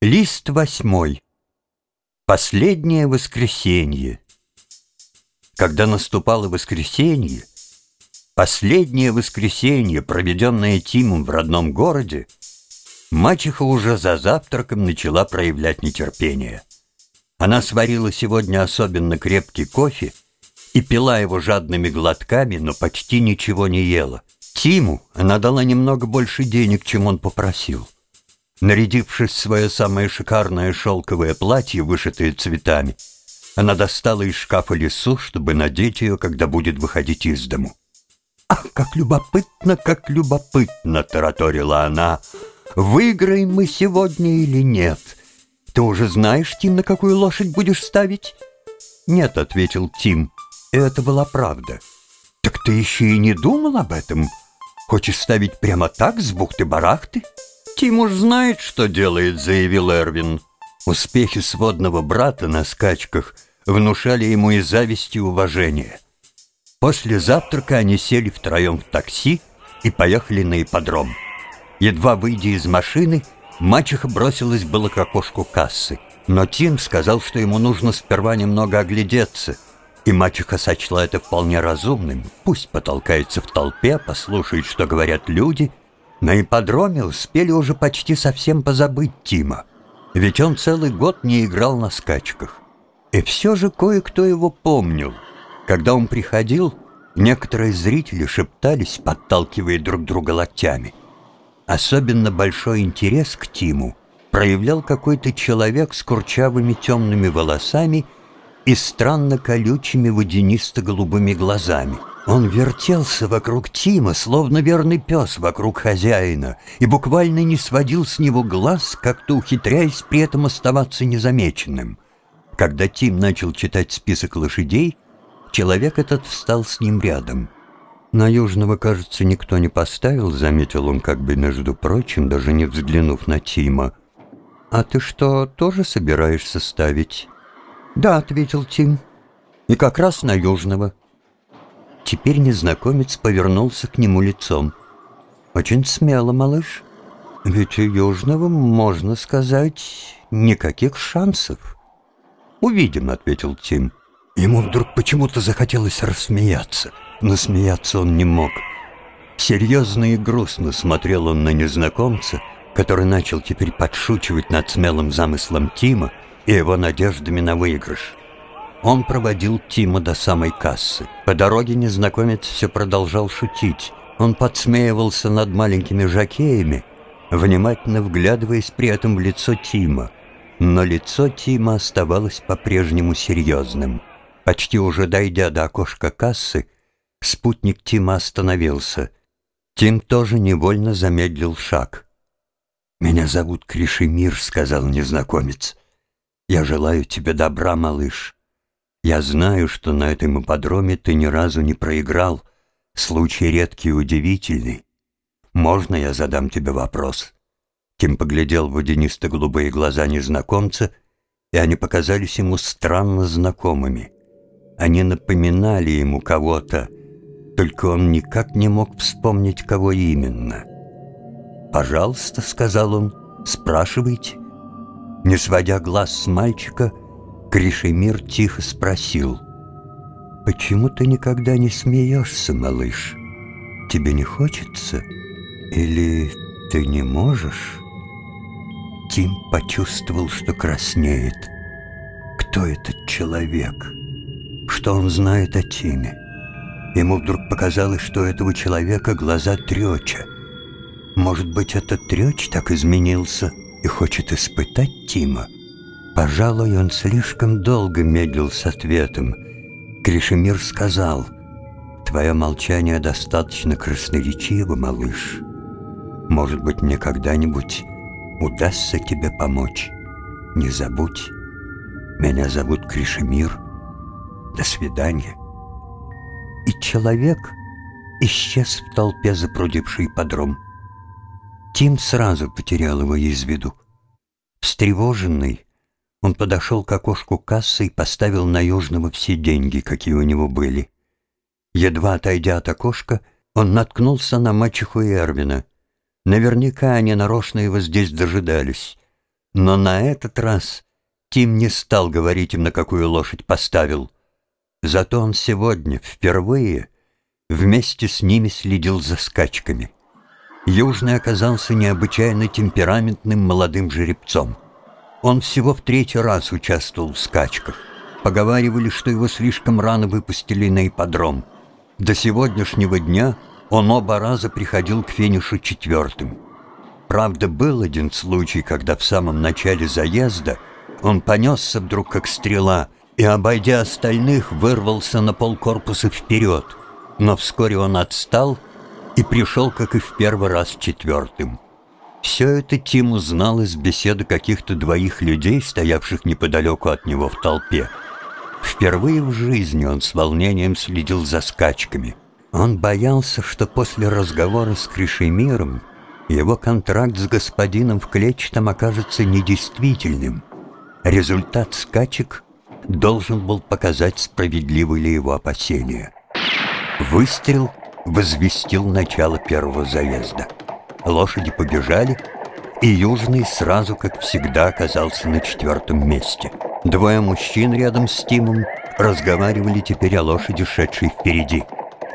Лист восьмой. Последнее воскресенье. Когда наступало воскресенье, последнее воскресенье, проведенное Тимом в родном городе, мачеха уже за завтраком начала проявлять нетерпение. Она сварила сегодня особенно крепкий кофе и пила его жадными глотками, но почти ничего не ела. Тиму она дала немного больше денег, чем он попросил. Нарядившись в свое самое шикарное шелковое платье, вышитое цветами, она достала из шкафа лесу, чтобы надеть ее, когда будет выходить из дому. «Ах, как любопытно, как любопытно!» — тараторила она. «Выиграем мы сегодня или нет? Ты уже знаешь, Тим, на какую лошадь будешь ставить?» «Нет», — ответил Тим, — «это была правда». «Так ты еще и не думал об этом?» Хочешь ставить прямо так, с бухты-барахты?» «Тим уж знает, что делает», — заявил Эрвин. Успехи сводного брата на скачках внушали ему и зависть, и уважение. После завтрака они сели втроем в такси и поехали на ипподром. Едва выйдя из машины, мачеха бросилась было к окошку кассы. Но Тим сказал, что ему нужно сперва немного оглядеться — и мачеха сочла это вполне разумным. Пусть потолкается в толпе, послушает, что говорят люди. На ипподроме успели уже почти совсем позабыть Тима. Ведь он целый год не играл на скачках. И все же кое-кто его помнил. Когда он приходил, некоторые зрители шептались, подталкивая друг друга локтями. Особенно большой интерес к Тиму проявлял какой-то человек с курчавыми темными волосами и странно колючими водянисто-голубыми глазами. Он вертелся вокруг Тима, словно верный пес вокруг хозяина, и буквально не сводил с него глаз, как-то ухитряясь при этом оставаться незамеченным. Когда Тим начал читать список лошадей, человек этот встал с ним рядом. «На Южного, кажется, никто не поставил», — заметил он как бы между прочим, даже не взглянув на Тима. «А ты что, тоже собираешься ставить?» «Да», — ответил Тим, — «и как раз на Южного». Теперь незнакомец повернулся к нему лицом. «Очень смело, малыш. Ведь у Южного, можно сказать, никаких шансов». «Увидим», — ответил Тим. Ему вдруг почему-то захотелось рассмеяться, но смеяться он не мог. Серьезно и грустно смотрел он на незнакомца, который начал теперь подшучивать над смелым замыслом Тима, и его надеждами на выигрыш. Он проводил Тима до самой кассы. По дороге незнакомец все продолжал шутить. Он подсмеивался над маленькими жакеями, внимательно вглядываясь при этом в лицо Тима. Но лицо Тима оставалось по-прежнему серьезным. Почти уже дойдя до окошка кассы, спутник Тима остановился. Тим тоже невольно замедлил шаг. «Меня зовут Кришемир», — сказал незнакомец. Я желаю тебе добра, малыш. Я знаю, что на этом ипподроме ты ни разу не проиграл. Случай редкий и удивительный. Можно я задам тебе вопрос?» Тим поглядел в водянисто-голубые глаза незнакомца, и они показались ему странно знакомыми. Они напоминали ему кого-то, только он никак не мог вспомнить, кого именно. «Пожалуйста», — сказал он, — «спрашивайте». Не сводя глаз с мальчика, Кришемир тихо спросил, «Почему ты никогда не смеешься, малыш? Тебе не хочется? Или ты не можешь?» Тим почувствовал, что краснеет. Кто этот человек? Что он знает о Тиме? Ему вдруг показалось, что у этого человека глаза треча. Может быть, этот треч так изменился — и хочет испытать Тима. Пожалуй, он слишком долго медлил с ответом. Кришемир сказал, «Твое молчание достаточно красноречиво, малыш. Может быть, мне когда-нибудь удастся тебе помочь. Не забудь, меня зовут Кришемир. До свидания». И человек исчез в толпе, запрудившей подром. Тим сразу потерял его из виду. Встревоженный, он подошел к окошку кассы и поставил на Южного все деньги, какие у него были. Едва отойдя от окошка, он наткнулся на мачеху и Эрвина. Наверняка они нарочно его здесь дожидались. Но на этот раз Тим не стал говорить им, на какую лошадь поставил. Зато он сегодня, впервые, вместе с ними следил за скачками. Южный оказался необычайно темпераментным молодым жеребцом. Он всего в третий раз участвовал в скачках. Поговаривали, что его слишком рано выпустили на ипподром. До сегодняшнего дня он оба раза приходил к финишу четвертым. Правда, был один случай, когда в самом начале заезда он понесся вдруг как стрела и, обойдя остальных, вырвался на полкорпуса вперед. Но вскоре он отстал и пришел, как и в первый раз, четвертым. Все это Тим узнал из беседы каких-то двоих людей, стоявших неподалеку от него в толпе. Впервые в жизни он с волнением следил за скачками. Он боялся, что после разговора с Кришемиром его контракт с господином в клетчатом окажется недействительным. Результат скачек должен был показать, справедливы ли его опасения. Выстрел возвестил начало первого заезда. Лошади побежали, и Южный сразу, как всегда, оказался на четвертом месте. Двое мужчин рядом с Тимом разговаривали теперь о лошади, шедшей впереди.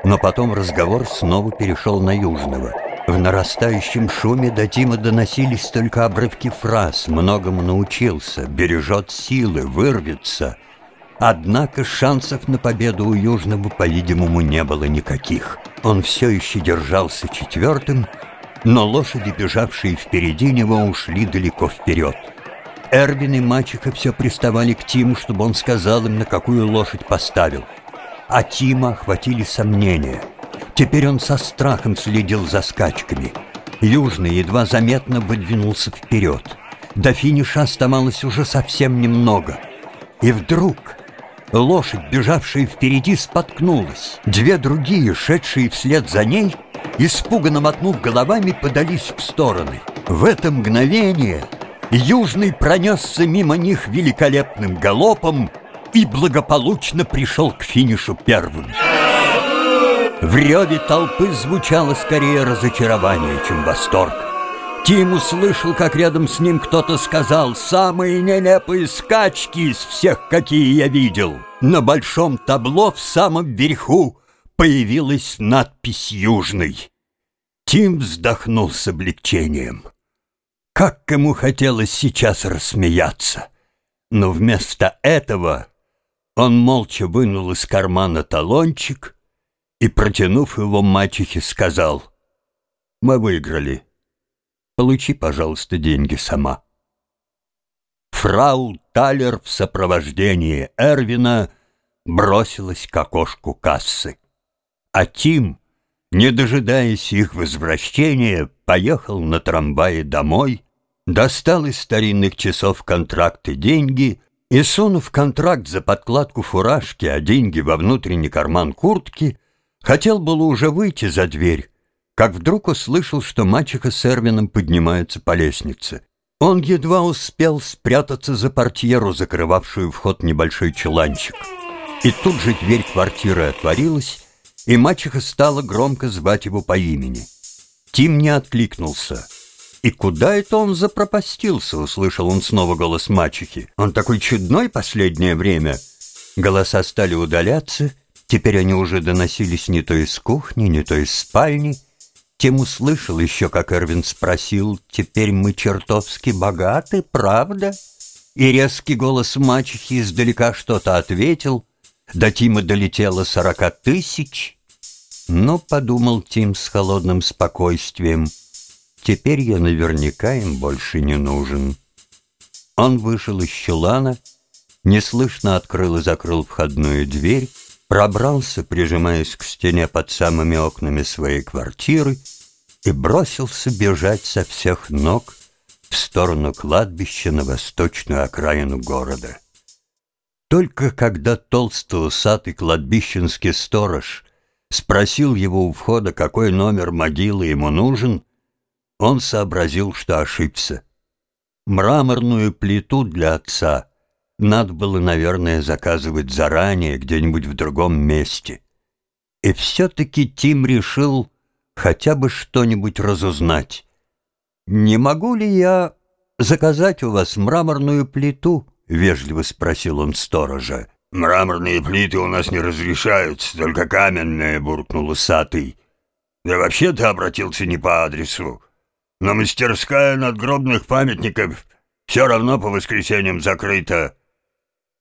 Но потом разговор снова перешел на Южного — в нарастающем шуме до Тима доносились только обрывки фраз «многому научился», «бережет силы», «вырвется». Однако шансов на победу у Южного, по-видимому, не было никаких. Он все еще держался четвертым, но лошади, бежавшие впереди него, ушли далеко вперед. Эрвин и мачеха все приставали к Тиму, чтобы он сказал им, на какую лошадь поставил. А Тима охватили сомнения — Теперь он со страхом следил за скачками. Южный едва заметно выдвинулся вперед. До финиша оставалось уже совсем немного. И вдруг лошадь, бежавшая впереди, споткнулась. Две другие, шедшие вслед за ней, испуганно мотнув головами, подались в стороны. В это мгновение Южный пронесся мимо них великолепным галопом и благополучно пришел к финишу первым. В реве толпы звучало скорее разочарование, чем восторг. Тим услышал, как рядом с ним кто-то сказал «Самые нелепые скачки из всех, какие я видел». На большом табло в самом верху появилась надпись «Южный». Тим вздохнул с облегчением. Как ему хотелось сейчас рассмеяться. Но вместо этого он молча вынул из кармана талончик и, протянув его мачехе, сказал, «Мы выиграли. Получи, пожалуйста, деньги сама». Фрау Талер в сопровождении Эрвина бросилась к окошку кассы. А Тим, не дожидаясь их возвращения, поехал на трамвае домой, достал из старинных часов контракты деньги и, сунув контракт за подкладку фуражки, а деньги во внутренний карман куртки, Хотел было уже выйти за дверь, как вдруг услышал, что мачеха с Эрвином поднимаются по лестнице. Он едва успел спрятаться за портьеру, закрывавшую вход небольшой чуланчик. И тут же дверь квартиры отворилась, и мачеха стала громко звать его по имени. Тим не откликнулся. «И куда это он запропастился?» — услышал он снова голос мачехи. «Он такой чудной последнее время». Голоса стали удаляться — Теперь они уже доносились не то из кухни, не то из спальни. Тем услышал еще, как Эрвин спросил, «Теперь мы чертовски богаты, правда?» И резкий голос мачехи издалека что-то ответил. До Тима долетело сорока тысяч. Но, подумал Тим с холодным спокойствием, «Теперь я наверняка им больше не нужен». Он вышел из чулана, неслышно открыл и закрыл входную дверь, пробрался, прижимаясь к стене под самыми окнами своей квартиры, и бросился бежать со всех ног в сторону кладбища на восточную окраину города. Только когда толстый усатый кладбищенский сторож спросил его у входа, какой номер могилы ему нужен, он сообразил, что ошибся. Мраморную плиту для отца — надо было, наверное, заказывать заранее, где-нибудь в другом месте. И все-таки Тим решил хотя бы что-нибудь разузнать. «Не могу ли я заказать у вас мраморную плиту?» — вежливо спросил он сторожа. «Мраморные плиты у нас не разрешаются, только каменные», — буркнул усатый. «Да вообще ты обратился не по адресу. Но мастерская надгробных памятников все равно по воскресеньям закрыта».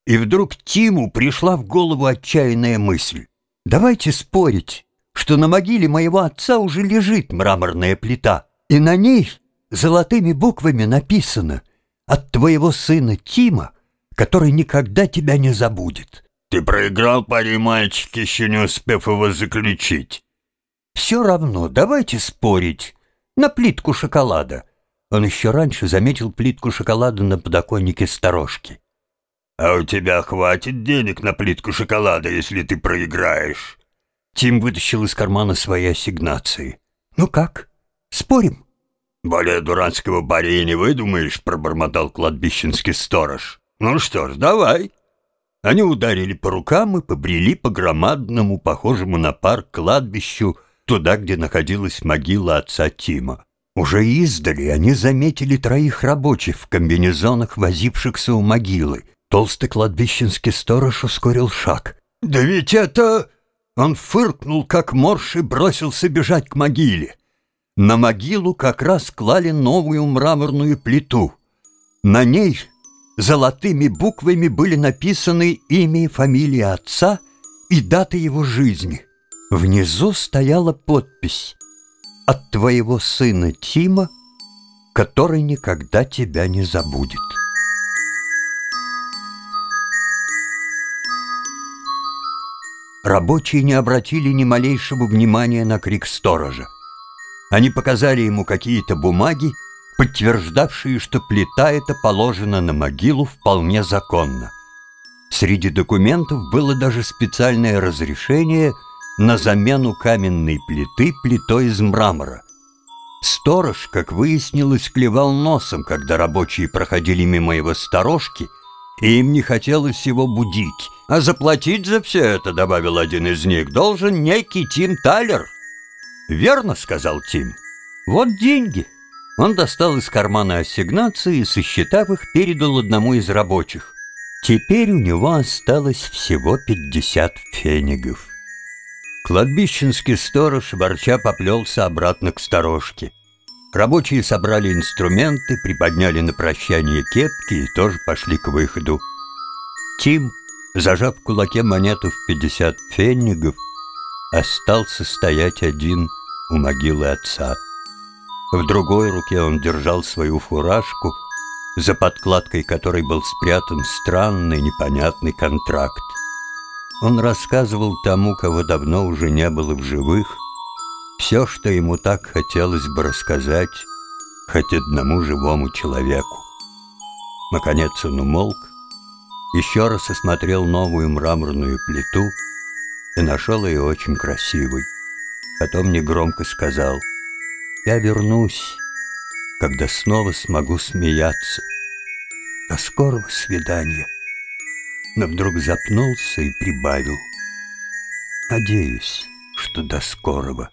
И вдруг Тиму пришла в голову отчаянная мысль. «Давайте спорить, что на могиле моего отца уже лежит мраморная плита, и на ней золотыми буквами написано «От твоего сына Тима, который никогда тебя не забудет». «Ты проиграл, парень мальчик, еще не успев его заключить». «Все равно, давайте спорить. На плитку шоколада». Он еще раньше заметил плитку шоколада на подоконнике сторожки. «А у тебя хватит денег на плитку шоколада, если ты проиграешь?» Тим вытащил из кармана свои ассигнации. «Ну как, спорим?» «Более дурацкого баре не выдумаешь», — пробормотал кладбищенский сторож. «Ну что ж, давай». Они ударили по рукам и побрели по громадному, похожему на парк кладбищу, туда, где находилась могила отца Тима. Уже издали они заметили троих рабочих в комбинезонах, возившихся у могилы. Толстый кладбищенский сторож ускорил шаг. «Да ведь это...» Он фыркнул, как морж, и бросился бежать к могиле. На могилу как раз клали новую мраморную плиту. На ней золотыми буквами были написаны имя и фамилия отца и дата его жизни. Внизу стояла подпись «От твоего сына Тима, который никогда тебя не забудет». Рабочие не обратили ни малейшего внимания на крик сторожа. Они показали ему какие-то бумаги, подтверждавшие, что плита эта положена на могилу вполне законно. Среди документов было даже специальное разрешение на замену каменной плиты плитой из мрамора. Сторож, как выяснилось, клевал носом, когда рабочие проходили мимо его сторожки, и им не хотелось его будить. А заплатить за все это, добавил один из них, должен некий Тим Талер. «Верно», — сказал Тим. «Вот деньги». Он достал из кармана ассигнации и, сосчитав их, передал одному из рабочих. Теперь у него осталось всего пятьдесят фенигов. Кладбищенский сторож, ворча, поплелся обратно к сторожке. Рабочие собрали инструменты, приподняли на прощание кепки и тоже пошли к выходу. Тим, зажав в кулаке монету в пятьдесят фенигов, остался стоять один у могилы отца. В другой руке он держал свою фуражку, за подкладкой которой был спрятан странный непонятный контракт. Он рассказывал тому, кого давно уже не было в живых, все, что ему так хотелось бы рассказать хоть одному живому человеку. Наконец он умолк, еще раз осмотрел новую мраморную плиту — и нашел ее очень красивой. Потом негромко сказал, «Я вернусь, когда снова смогу смеяться. До скорого свидания». Но вдруг запнулся и прибавил, «Надеюсь, что до скорого».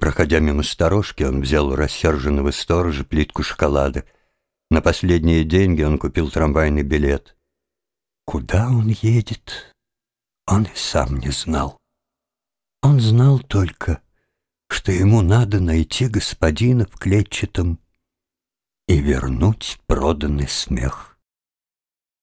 Проходя мимо сторожки, он взял у рассерженного сторожа плитку шоколада. На последние деньги он купил трамвайный билет. Куда он едет? Он и сам не знал. Он знал только, что ему надо найти господина в клетчатом и вернуть проданный смех.